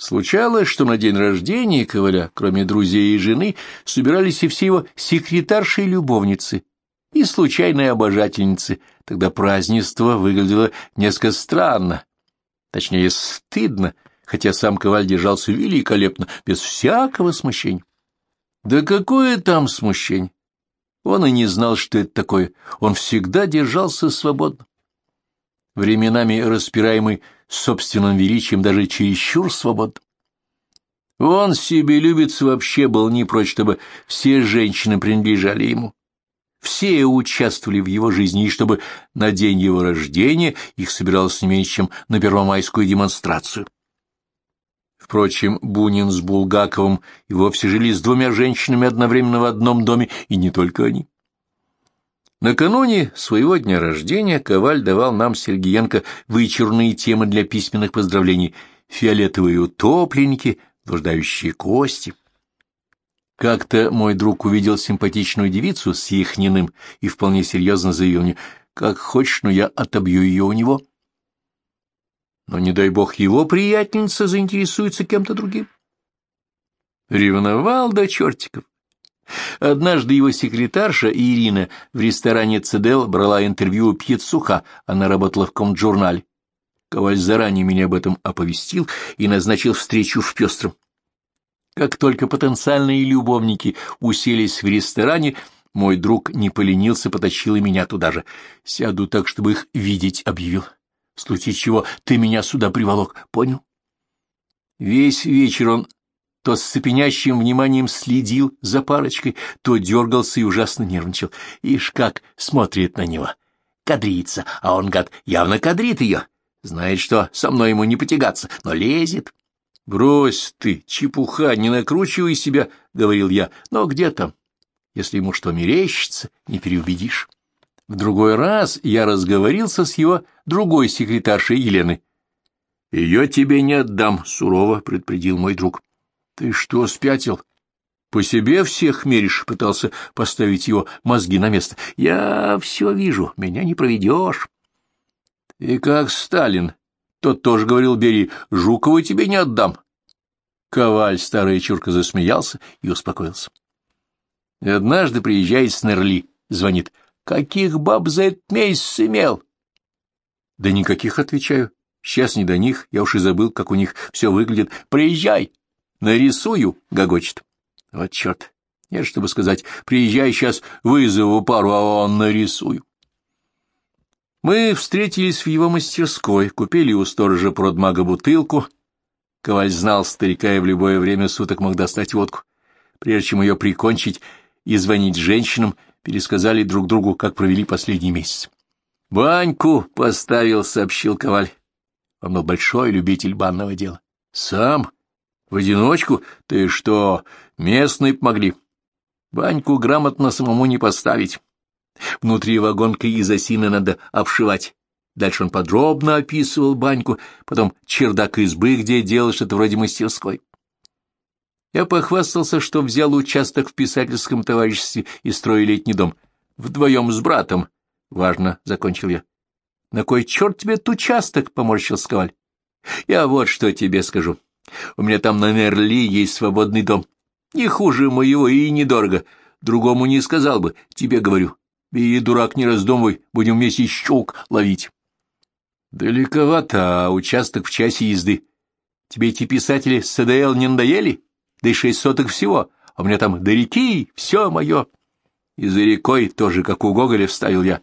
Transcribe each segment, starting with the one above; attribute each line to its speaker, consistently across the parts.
Speaker 1: Случалось, что на день рождения Коваля, кроме друзей и жены, собирались и все его секретарши и любовницы, и случайные обожательницы. Тогда празднество выглядело несколько странно, точнее, стыдно, хотя сам Коваль держался великолепно, без всякого смущения. Да какое там смущение! Он и не знал, что это такое, он всегда держался свободно. Временами распираемый собственным величием даже чересчур свободным. Он себе любится вообще был не прочь, чтобы все женщины принадлежали ему. Все участвовали в его жизни, и чтобы на день его рождения их собиралось не меньше, чем на первомайскую демонстрацию. Впрочем, Бунин с Булгаковым и вовсе жили с двумя женщинами одновременно в одном доме, и не только они. Накануне своего дня рождения Коваль давал нам Сергеенко вычурные темы для письменных поздравлений — фиолетовые утопленники, блуждающие кости. Как-то мой друг увидел симпатичную девицу с Яхниным и вполне серьезно заявил мне, «Как хочешь, но я отобью ее у него». Но, не дай бог, его приятельница заинтересуется кем-то другим. Ревновал до чертиков. Однажды его секретарша Ирина в ресторане «Цедел» брала интервью у Пьецуха, она работала в комджурнале. Коваль заранее меня об этом оповестил и назначил встречу в Пестром. Как только потенциальные любовники уселись в ресторане, мой друг не поленился, потащил и меня туда же. «Сяду так, чтобы их видеть», — объявил. «В случае чего ты меня сюда приволок, понял?» Весь вечер он то с цепенящим вниманием следил за парочкой, то дергался и ужасно нервничал. Ишь как смотрит на него. Кадрится, а он, гад, явно кадрит ее. Знает, что со мной ему не потягаться, но лезет. — Брось ты, чепуха, не накручивай себя, — говорил я. Но где там? Если ему что мерещится, не переубедишь. В другой раз я разговорился с его другой секретаршей Еленой. — Ее тебе не отдам, — сурово предупредил мой друг. Ты что, спятил? По себе всех меришь, пытался поставить его мозги на место. Я все вижу, меня не проведешь. И как Сталин. Тот тоже говорил, бери, Жукова тебе не отдам. Коваль, старая чурка, засмеялся и успокоился. И однажды приезжает Снерли, звонит. Каких баб за этот месяц имел? Да никаких, отвечаю. Сейчас не до них, я уж и забыл, как у них все выглядит. Приезжай. Нарисую, — гогочет. Вот черт. Нет, чтобы сказать, приезжай сейчас, вызову пару, а он нарисую. Мы встретились в его мастерской, купили у сторожа продмага бутылку. Коваль знал старика и в любое время суток мог достать водку. Прежде чем ее прикончить и звонить женщинам, пересказали друг другу, как провели последний месяц. «Баньку поставил», — сообщил Коваль. Он был большой любитель банного дела. «Сам?» В одиночку? Ты что, местные помогли? Баньку грамотно самому не поставить. Внутри вагонка из осины надо обшивать. Дальше он подробно описывал баньку, потом чердак избы, где делал что-то вроде мастерской. Я похвастался, что взял участок в писательском товариществе и строю летний дом. Вдвоем с братом. Важно, — закончил я. — На кой черт тебе этот участок? — поморщил Сковаль. — Я вот что тебе скажу. У меня там на Мерли есть свободный дом. Не хуже моего и недорого. Другому не сказал бы, тебе говорю. Бери, дурак, не раздумывай, будем вместе щук ловить. Далековато, а участок в часе езды. Тебе эти писатели с СДЛ не надоели? Да и шесть соток всего, а у меня там до реки все мое. И за рекой тоже, как у Гоголя, вставил я.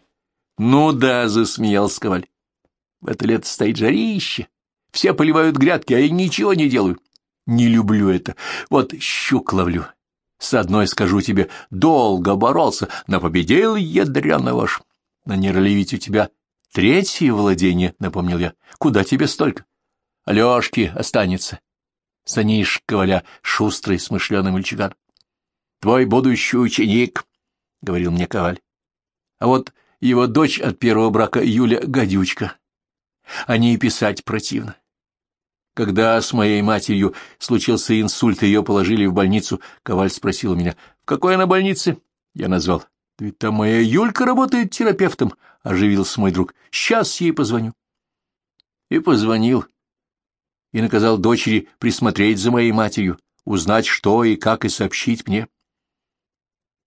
Speaker 1: Ну да, засмеялся Коваль. В это лето стоит жарище. Все поливают грядки, а я ничего не делаю. Не люблю это. Вот щук ловлю. С одной, скажу тебе, долго боролся, но победил ядрёно ваш. На Нерли ведь у тебя третье владение, — напомнил я. Куда тебе столько? Алёшки останется. Саниш Коваля, шустрый, смышленый мальчуган. Твой будущий ученик, — говорил мне Коваль. А вот его дочь от первого брака Юля гадючка. О ней писать противно. Когда с моей матерью случился инсульт, ее положили в больницу, Коваль спросил меня, в какой она больнице? Я назвал. Да ведь там моя Юлька работает терапевтом, оживился мой друг. Сейчас ей позвоню. И позвонил. и наказал дочери присмотреть за моей матерью, узнать, что и как, и сообщить мне.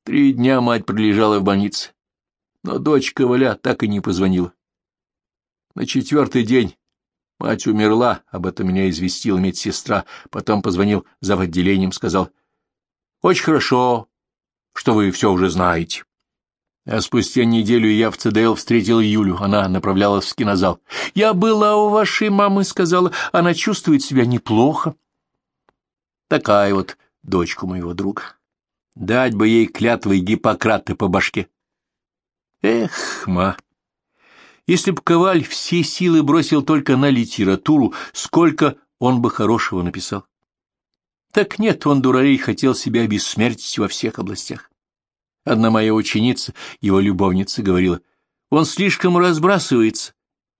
Speaker 1: Три дня мать пролежала в больнице, но дочь Коваля так и не позвонила. На четвертый день мать умерла, об этом меня известила медсестра, потом позвонил за отделением, сказал, «Очень хорошо, что вы все уже знаете». А спустя неделю я в ЦДЛ встретил Юлю, она направлялась в кинозал. «Я была у вашей мамы», — сказала, — «она чувствует себя неплохо». Такая вот дочка моего друга. Дать бы ей клятвы Гиппократа по башке. Эх, ма! Если б Коваль все силы бросил только на литературу, сколько он бы хорошего написал. Так нет, он, дуралей, хотел себя обессмертить во всех областях. Одна моя ученица, его любовница, говорила, он слишком разбрасывается,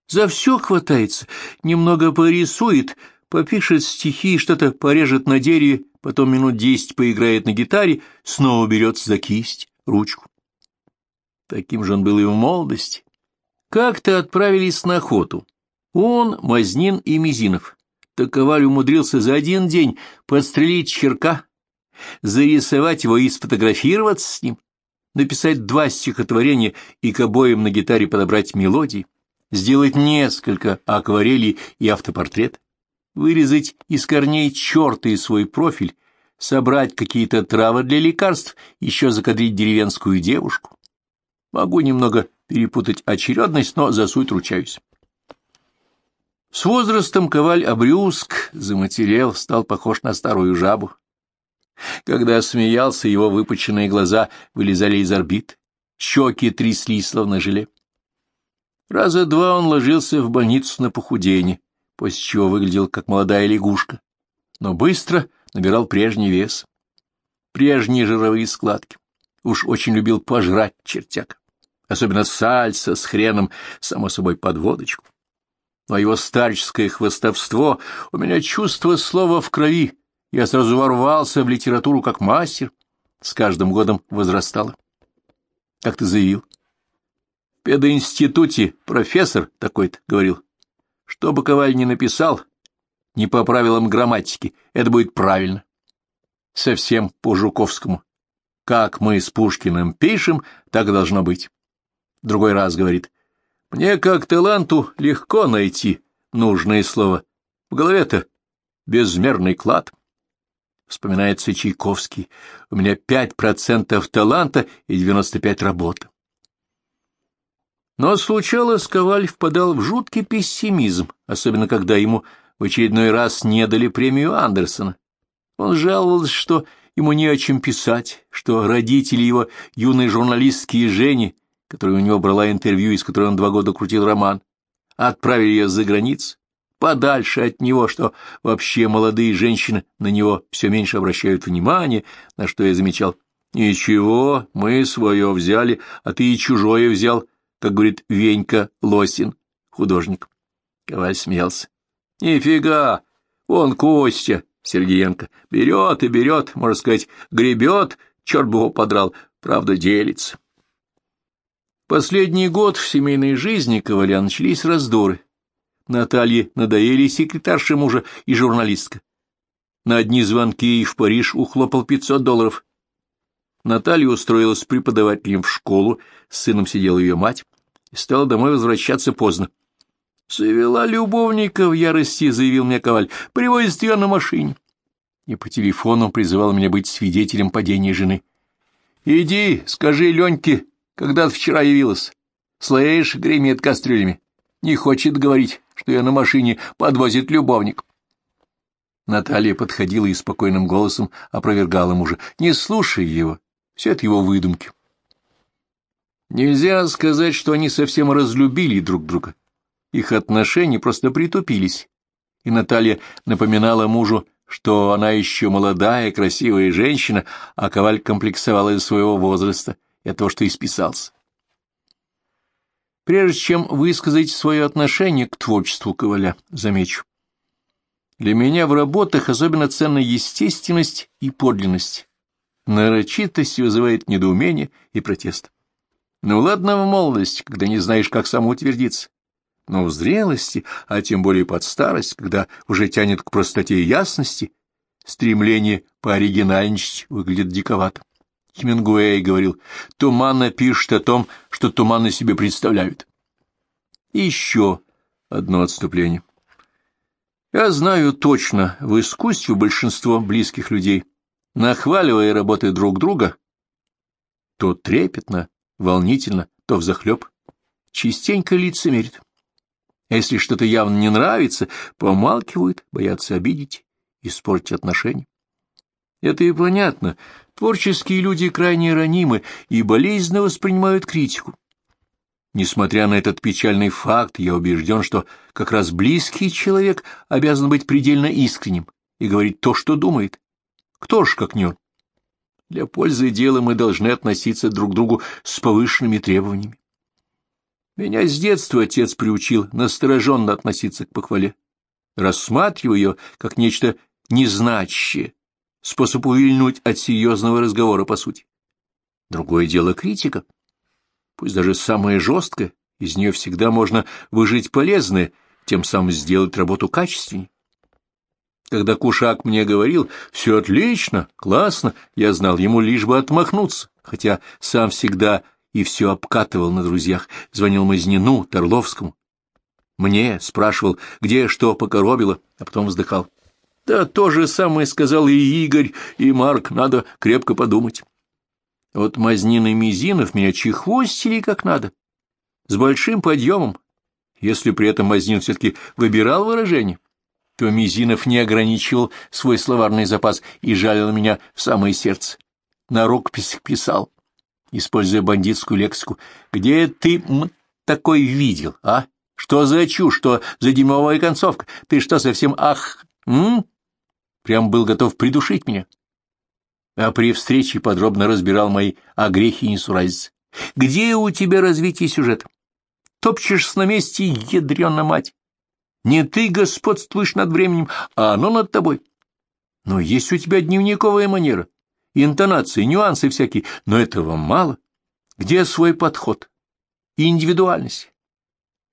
Speaker 1: за все хватается, немного порисует, попишет стихи, что-то порежет на дереве, потом минут десять поиграет на гитаре, снова берется за кисть, ручку. Таким же он был и в молодости. Как-то отправились на охоту. Он, Мазнин и Мизинов. Таковаль умудрился за один день подстрелить черка, зарисовать его и сфотографироваться с ним, написать два стихотворения и к обоим на гитаре подобрать мелодии, сделать несколько акварелей и автопортрет, вырезать из корней черта и свой профиль, собрать какие-то травы для лекарств, еще закадрить деревенскую девушку. Могу немного перепутать очередность, но за суть ручаюсь. С возрастом коваль обрюзг, заматерел, стал похож на старую жабу. Когда смеялся, его выпученные глаза вылезали из орбит, щеки тряслись, словно желе. Раза два он ложился в больницу на похудение, после чего выглядел как молодая лягушка, но быстро набирал прежний вес, прежние жировые складки. Уж очень любил пожрать чертяк особенно сальса с хреном, само собой, под водочку. Но его старческое хвостовство, у меня чувство слова в крови, я сразу ворвался в литературу как мастер, с каждым годом возрастало. Как ты заявил? В педоинституте профессор такой-то говорил, что бы Коваль не написал, не по правилам грамматики, это будет правильно. Совсем по Жуковскому. Как мы с Пушкиным пишем, так должно быть. Другой раз говорит, мне как таланту легко найти нужное слово. В голове-то безмерный клад. Вспоминается Чайковский. У меня пять процентов таланта и девяносто пять работы. Но случалось, Коваль впадал в жуткий пессимизм, особенно когда ему в очередной раз не дали премию Андерсона. Он жаловался, что ему не о чем писать, что родители его, юной журналистки Жени, которая у него брала интервью, из которой он два года крутил роман, отправили ее за границу, подальше от него, что вообще молодые женщины на него все меньше обращают внимание, на что я замечал. «Ничего, мы свое взяли, а ты и чужое взял», как говорит Венька Лосин, художник. Коваль смеялся. «Нифига! Он Костя, Сергеенко, берет и берет, можно сказать, гребет, черт бы его подрал, правда делится». Последний год в семейной жизни Коваля начались раздоры. Наталье надоели секретарша мужа и журналистка. На одни звонки в Париж ухлопал 500 долларов. Наталья устроилась преподавателем в школу, с сыном сидела ее мать, и стала домой возвращаться поздно. «Завела любовника в ярости», — заявил мне Коваль, — «привозит ее на машине». И по телефону призывал меня быть свидетелем падения жены. «Иди, скажи Леньке, когда ты вчера явилась. Слышь, гремит кастрюлями. Не хочет говорить, что ее на машине подвозит любовник. Наталья подходила и спокойным голосом опровергала мужа. Не слушай его, все это его выдумки. Нельзя сказать, что они совсем разлюбили друг друга. Их отношения просто притупились. И Наталья напоминала мужу, что она еще молодая, красивая женщина, а Коваль комплексовала из своего возраста — я то, что исписался. Прежде чем высказать свое отношение к творчеству Коваля, замечу. Для меня в работах особенно ценна естественность и подлинность. Нарочитость вызывает недоумение и протест. Ну ладно в молодости, когда не знаешь, как самоутвердиться. Но в зрелости, а тем более под старость, когда уже тянет к простоте и ясности, стремление пооригинальничать выглядит диковато. Хемингуэй говорил, туманно пишет о том, что туманно себе представляют. Еще одно отступление. Я знаю точно, в искусстве большинство близких людей, нахваливая работы друг друга, то трепетно, волнительно, то взахлеб, частенько лицемерит. А если что-то явно не нравится, помалкивают, боятся обидеть, испортить отношения. Это и понятно. Творческие люди крайне ранимы и болезненно воспринимают критику. Несмотря на этот печальный факт, я убежден, что как раз близкий человек обязан быть предельно искренним и говорить то, что думает. Кто ж как не он? Для пользы дела мы должны относиться друг к другу с повышенными требованиями. Меня с детства отец приучил настороженно относиться к похвале, рассматривая ее как нечто незначащее, способ увильнуть от серьезного разговора по сути. Другое дело критика. Пусть даже самая жесткая, из нее всегда можно выжить полезное, тем самым сделать работу качественнее. Когда Кушак мне говорил «все отлично, классно», я знал ему лишь бы отмахнуться, хотя сам всегда и все обкатывал на друзьях, звонил Мазнину, Торловскому. Мне спрашивал, где что покоробило, а потом вздыхал. Да то же самое сказал и Игорь, и Марк, надо крепко подумать. Вот Мазнин и Мизинов меня чехвостили как надо, с большим подъемом. Если при этом Мазнин все-таки выбирал выражение, то Мизинов не ограничивал свой словарный запас и жалил меня в самое сердце. На рукописях писал используя бандитскую лексику. «Где ты такой видел, а? Что за чушь, что за дерьмовая концовка? Ты что, совсем ах... М?» Прям был готов придушить меня. А при встрече подробно разбирал мои огрехи и несуразицы. «Где у тебя развитие сюжета? Топчешься на месте, ядрена мать! Не ты господствуешь над временем, а оно над тобой. Но есть у тебя дневниковая манера, интонации, нюансы всякие, но этого мало. Где свой подход индивидуальность?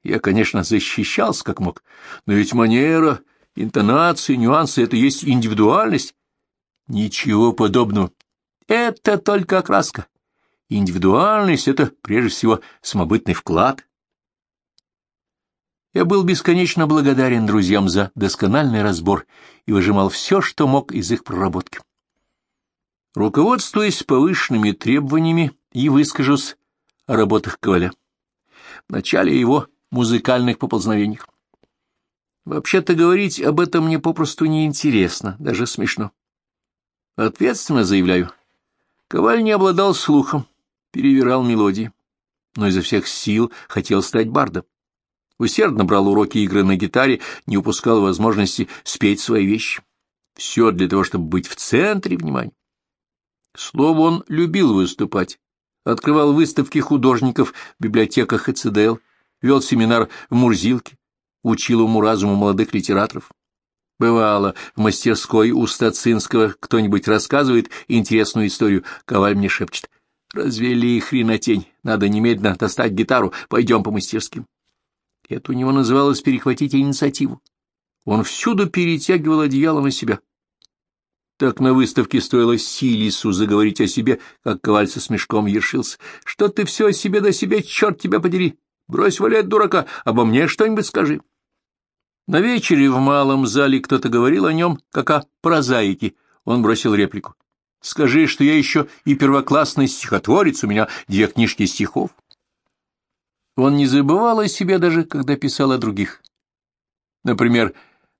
Speaker 1: Я, конечно, защищался как мог, но ведь манера, интонации, нюансы — это есть индивидуальность. Ничего подобного. Это только окраска. Индивидуальность — это, прежде всего, самобытный вклад. Я был бесконечно благодарен друзьям за доскональный разбор и выжимал все, что мог из их проработки. Руководствуясь повышенными требованиями, и выскажусь о работах Коваля. В начале его музыкальных поползновениях. Вообще-то говорить об этом мне попросту неинтересно, даже смешно. Ответственно заявляю, Коваль не обладал слухом, перевирал мелодии, но изо всех сил хотел стать бардом. Усердно брал уроки игры на гитаре, не упускал возможности спеть свои вещи. Все для того, чтобы быть в центре внимания. Слово он любил выступать. Открывал выставки художников в библиотеках ЭЦДЛ, вел семинар в Мурзилке, учил уму-разуму молодых литераторов. Бывало, в мастерской у Стацинского кто-нибудь рассказывает интересную историю, Коваль мне шепчет. «Развели хренотень, надо немедленно достать гитару, пойдем по мастерским». Это у него называлось перехватить инициативу. Он всюду перетягивал одеяло на себя. Так на выставке стоило Силису заговорить о себе, как коваль со смешком ершился. Что ты все о себе до себе, черт тебя подери! Брось валять дурака, обо мне что-нибудь скажи. На вечере в малом зале кто-то говорил о нем, как о прозаике. Он бросил реплику. Скажи, что я еще и первоклассный стихотворец, у меня две книжки стихов. Он не забывал о себе даже, когда писал о других. Например,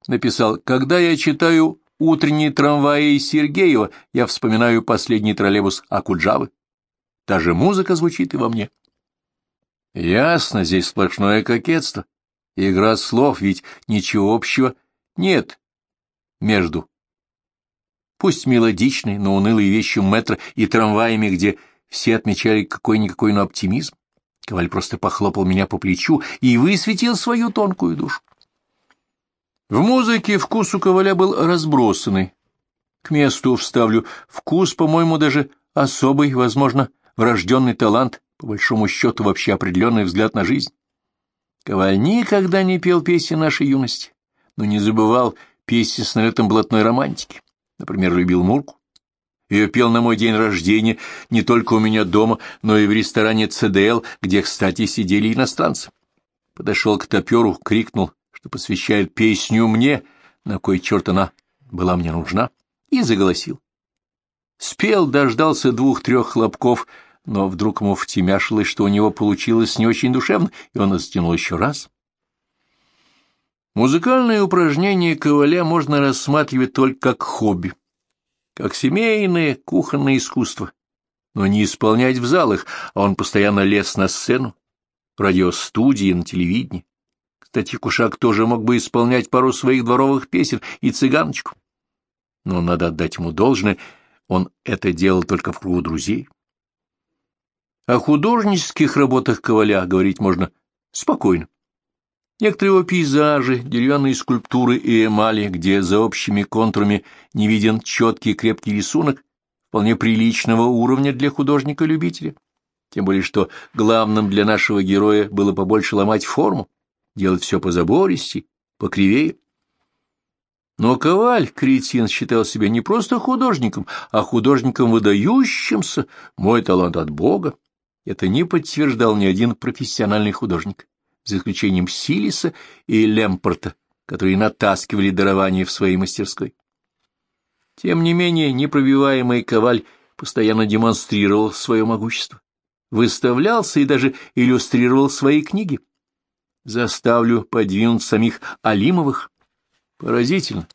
Speaker 1: написал «Когда я читаю утренние трамваи Сергеева, я вспоминаю последний троллейбус Акуджавы. Та же музыка звучит и во мне. Ясно, здесь сплошное кокетство. Игра слов, ведь ничего общего нет между. Пусть мелодичной, но унылой вещью метро и трамваями, где все отмечали какой-никакой, но оптимизм. Коваль просто похлопал меня по плечу и высветил свою тонкую душу. В музыке вкус у Коваля был разбросанный. К месту вставлю вкус, по-моему, даже особый, возможно, врожденный талант, по большому счету вообще определенный взгляд на жизнь. Коваль никогда не пел песни нашей юности, но не забывал песни с налетом блатной романтики. Например, любил Мурку. Ее пел на мой день рождения не только у меня дома, но и в ресторане ЦДЛ, где, кстати, сидели иностранцы. Подошел к топеру, крикнул, что посвящает песню мне, на кой черт она была мне нужна, и заголосил. Спел, дождался двух-трех хлопков — но вдруг ему втемяшилось, что у него получилось не очень душевно, и он затянул еще раз. Музыкальные упражнения коваля можно рассматривать только как хобби, как семейное кухонное искусство, но не исполнять в залах, а он постоянно лез на сцену, в радиостудии, на телевидении. Кстати, Кушак тоже мог бы исполнять пару своих дворовых песен и цыганочку. Но надо отдать ему должное, он это делал только в кругу друзей. О художнических работах Коваля говорить можно спокойно. Некоторые его пейзажи, деревянные скульптуры и эмали, где за общими контурами не виден четкий крепкий рисунок, вполне приличного уровня для художника-любителя. Тем более, что главным для нашего героя было побольше ломать форму, делать все по забористи, покривее. Но Коваль, кретин, считал себя не просто художником, а художником выдающимся, мой талант от Бога. Это не подтверждал ни один профессиональный художник, за исключением Силиса и Лемпорта, которые натаскивали дарование в своей мастерской. Тем не менее, непробиваемый Коваль постоянно демонстрировал свое могущество, выставлялся и даже иллюстрировал свои книги. Заставлю подвинуть самих Алимовых. Поразительно,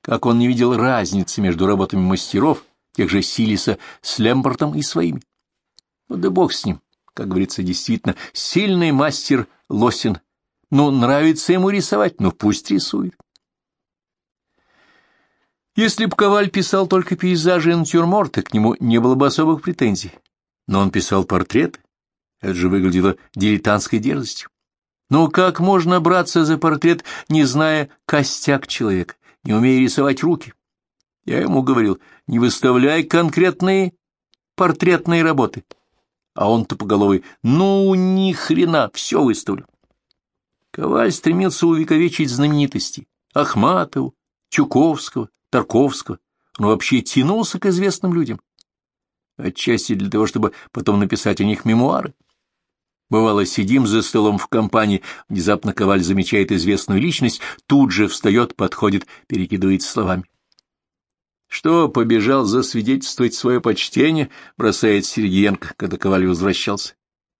Speaker 1: как он не видел разницы между работами мастеров, тех же Силиса с Лемпортом и своими. Ну да бог с ним, как говорится, действительно, сильный мастер Лосин. Ну, нравится ему рисовать, ну пусть рисует. Если б Коваль писал только пейзажи и натюрморты, к нему не было бы особых претензий. Но он писал портреты. Это же выглядело дилетантской дерзостью. Ну как можно браться за портрет, не зная костяк человека, не умея рисовать руки? Я ему говорил, не выставляй конкретные портретные работы, а он тупоголовый «Ну, ни хрена, все выставлю». Коваль стремился увековечить знаменитости Ахматову, Чуковского, Тарковского. Он вообще тянулся к известным людям. Отчасти для того, чтобы потом написать о них мемуары. Бывало, сидим за столом в компании, внезапно Коваль замечает известную личность, тут же встает, подходит, перекидывает словами. Что, побежал засвидетельствовать свое почтение, бросает Сергеенко, когда Коваль возвращался.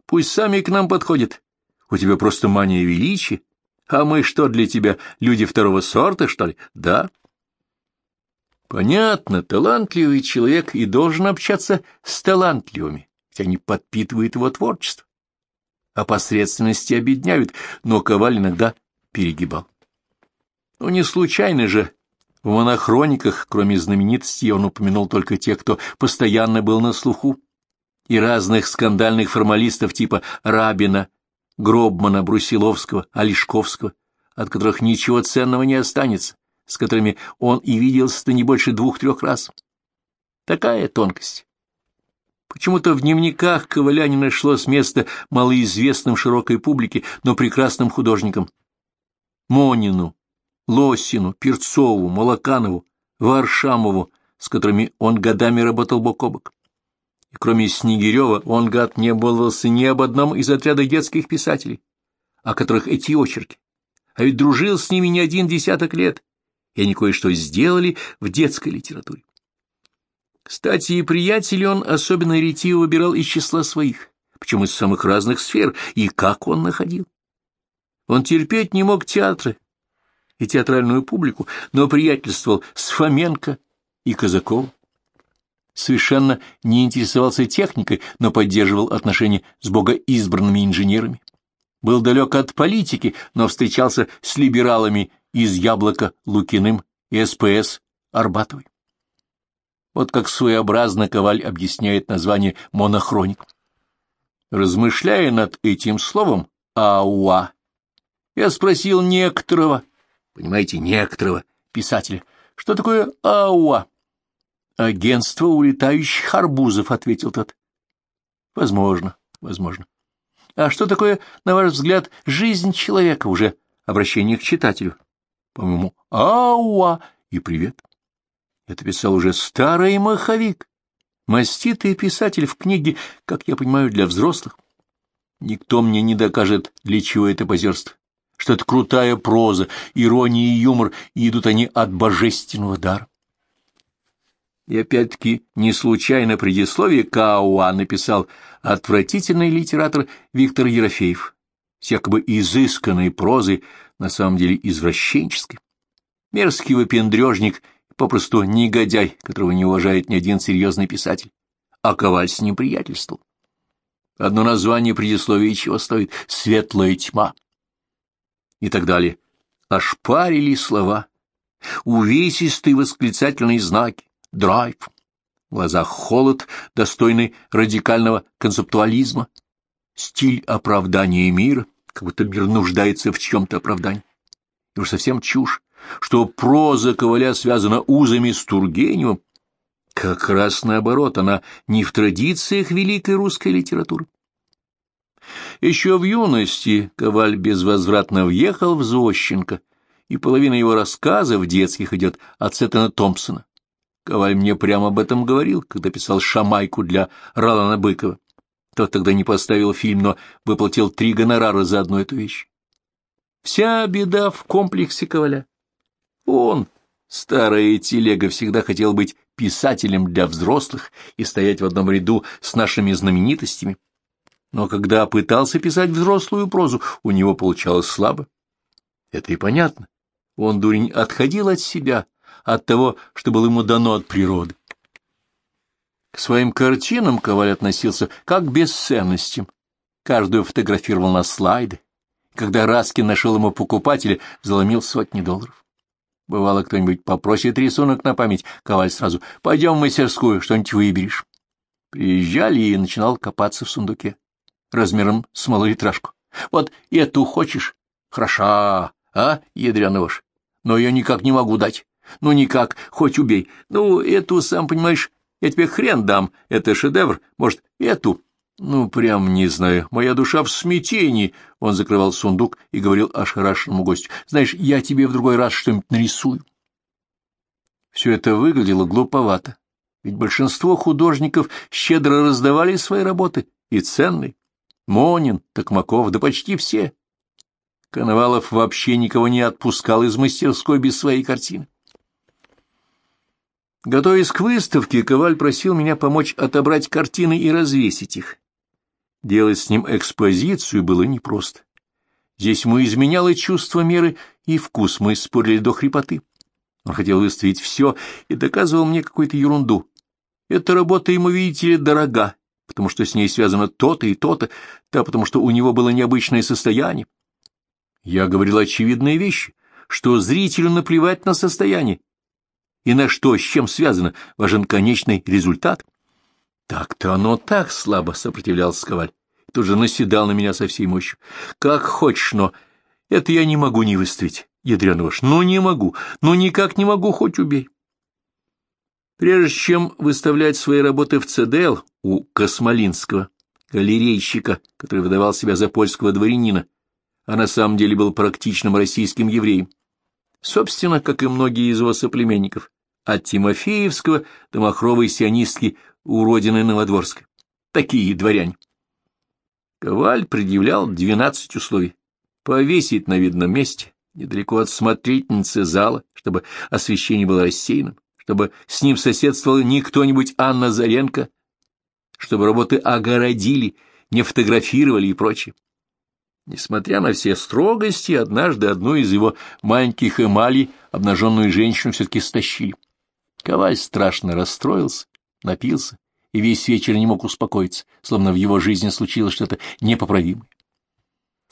Speaker 1: Пусть сами к нам подходят. У тебя просто мания величия. А мы что для тебя, люди второго сорта, что ли? Да. Понятно, талантливый человек и должен общаться с талантливыми, ведь они подпитывают его творчество. А посредственности обедняют, но Коваль иногда перегибал. Ну, не случайно же в монохрониках, кроме знаменитостей, он упомянул только тех, кто постоянно был на слуху, и разных скандальных формалистов типа Рабина, Гробмана, Брусиловского, Олешковского, от которых ничего ценного не останется, с которыми он и виделся-то не больше двух-трех раз. Такая тонкость. Почему-то в дневниках Коваля не нашлось места малоизвестным широкой публике, но прекрасным художникам. Монину, Лосину, Перцову, Молоканову, Варшамову, с которыми он годами работал бок о бок. И кроме Снегирева, он, гад, не обмолвился ни об одном из отряда детских писателей, о которых эти очерки. А ведь дружил с ними не один десяток лет, и они кое-что сделали в детской литературе. Кстати, и приятелей он особенно ретиво выбирал из числа своих, причем из самых разных сфер, и как он находил. Он терпеть не мог театры, и театральную публику, но приятельствовал с Фоменко и Казаковым. Совершенно не интересовался техникой, но поддерживал отношения с богоизбранными инженерами. Был далек от политики, но встречался с либералами из Яблока Лукиным и СПС Арбатовой. Вот как своеобразно Коваль объясняет название «монохроник». Размышляя над этим словом «ауа», я спросил некоторого, понимаете, некоторого писателя. Что такое АУА? Агентство улетающих арбузов, ответил тот. Возможно, возможно. А что такое, на ваш взгляд, жизнь человека уже? Обращение к читателю. По-моему, ауа и привет. Это писал уже старый маховик, маститый писатель в книге, как я понимаю, для взрослых. Никто мне не докажет, для чего это позерство, что это крутая проза, ирония и юмор, и идут они от божественного дара. И опять-таки не случайно предисловие Кауа написал отвратительный литератор Виктор Ерофеев, с якобы изысканной прозой, на самом деле извращенческой. Мерзкий выпендрежник, попросту негодяй, которого не уважает ни один серьезный писатель, а Коваль с ним приятельствовал. Одно название предисловия чего стоит — «Светлая тьма» и так далее. Ошпарили слова, увесистые восклицательные знаки, драйв, в глазах холод, достойный радикального концептуализма, стиль оправдания мира, как будто мир нуждается в чем-то оправдании. И уж совсем чушь, что проза Коваля связана узами с Тургеневым, как раз наоборот, она не в традициях великой русской литературы. Еще в юности Коваль безвозвратно въехал в Зощенко, и половина его рассказов детских идет от Сеттена Томпсона. Коваль мне прямо об этом говорил, когда писал «Шамайку» для Ролана Быкова. Тот тогда не поставил фильм, но выплатил три гонорара за одну эту вещь. Вся беда в комплексе Коваля. Он, старая телега, всегда хотел быть писателем для взрослых и стоять в одном ряду с нашими знаменитостями. Но когда пытался писать взрослую прозу, у него получалось слабо. Это и понятно. Он, дурень, отходил от себя, от того, что было ему дано от природы. К своим картинам Коваль относился как к бесценностям. Каждую фотографировал на слайды. Когда Раскин нашел ему покупателя, заломил сотни долларов. Бывало, кто-нибудь попросит рисунок на память, Коваль сразу «Пойдем в мастерскую, что-нибудь выберешь». Приезжали и начинал копаться в сундуке размером с малолитражку. «Вот эту хочешь? Хороша, а, вож? Но я никак не могу дать. Ну, никак, хоть убей. Ну, эту, сам понимаешь, я тебе хрен дам, это шедевр. Может, эту? Ну, прям не знаю, моя душа в смятении. Он закрывал сундук и говорил ошарашенному гостю. Знаешь, я тебе в другой раз что-нибудь нарисую. Все это выглядело глуповато, ведь большинство художников щедро раздавали свои работы, и ценные. Монин, Токмаков, да почти все. Коновалов вообще никого не отпускал из мастерской без своей картины. Готовясь к выставке, Коваль просил меня помочь отобрать картины и развесить их. Делать с ним экспозицию было непросто. Здесь ему изменяло чувство меры и вкус, мы спорили до хрипоты. Он хотел выставить все и доказывал мне какую-то ерунду. Эта работа ему, видите ли, дорога, потому что с ней связано то-то и то-то, да потому что у него было необычное состояние. Я говорил очевидные вещи, что зрителю наплевать на состояние, и на что, с чем связано, важен конечный результат. Так-то оно так слабо сопротивлялся Коваль. Тут же наседал на меня со всей мощью. Как хочешь, но это я не могу не выставить, ядреный ваш. Ну, не могу, ну, никак не могу, хоть убей. Прежде чем выставлять свои работы в ЦДЛ у Космолинского, галерейщика, который выдавал себя за польского дворянина, а на самом деле был практичным российским евреем, собственно, как и многие из его соплеменников, от Тимофеевского до махровой сионистки у родины Новодворской. Такие дворяне. Коваль предъявлял двенадцать условий. Повесить на видном месте, недалеко от смотрительницы зала, чтобы освещение было рассеянным, чтобы с ним соседствовал не кто-нибудь Анна Заренко, чтобы работы огородили, не фотографировали и прочее. Несмотря на все строгости, однажды одну из его маленьких эмалей обнаженную женщину все-таки стащили. Коваль страшно расстроился, напился и весь вечер не мог успокоиться, словно в его жизни случилось что-то непоправимое.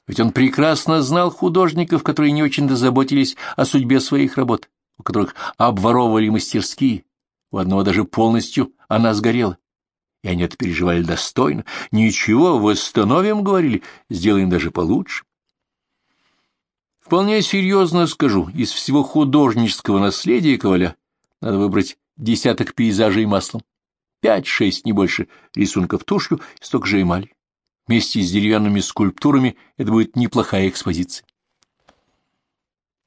Speaker 1: Ведь он прекрасно знал художников, которые не очень-то заботились о судьбе своих работ, у которых обворовывали мастерские, у одного даже полностью она сгорела. И они это переживали достойно. Ничего, восстановим, говорили, сделаем даже получше. Вполне серьезно скажу, из всего художнического наследия Коваля надо выбрать десяток пейзажей маслом. Пять-шесть, не больше, рисунков тушью и столько же эмали. вместе с деревянными скульптурами это будет неплохая экспозиция.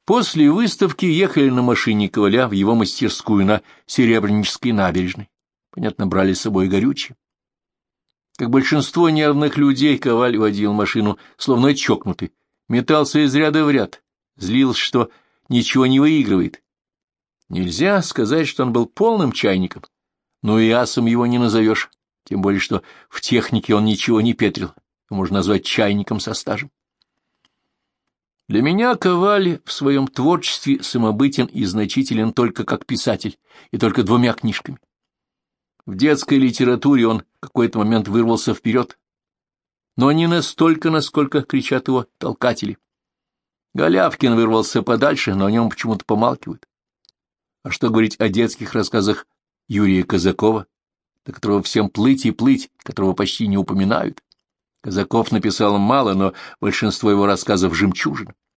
Speaker 1: После выставки ехали на машине Коваля в его мастерскую на Серебрянической набережной. Понятно, брали с собой горючее. Как большинство нервных людей, Коваль водил машину, словно чокнутый, метался из ряда в ряд, злился, что ничего не выигрывает. Нельзя сказать, что он был полным чайником, но и асом его не назовешь, тем более, что в технике он ничего не петрил, можно назвать чайником со стажем. Для меня Коваль в своем творчестве самобытен и значителен только как писатель, и только двумя книжками. В детской литературе он в какой-то момент вырвался вперед, но не настолько, насколько кричат его толкатели. Голявкин вырвался подальше, но о нем почему-то помалкивают. А что говорить о детских рассказах Юрия Казакова, до которого всем плыть и плыть, которого почти не упоминают? Казаков написал мало, но большинство его рассказов жемчужин.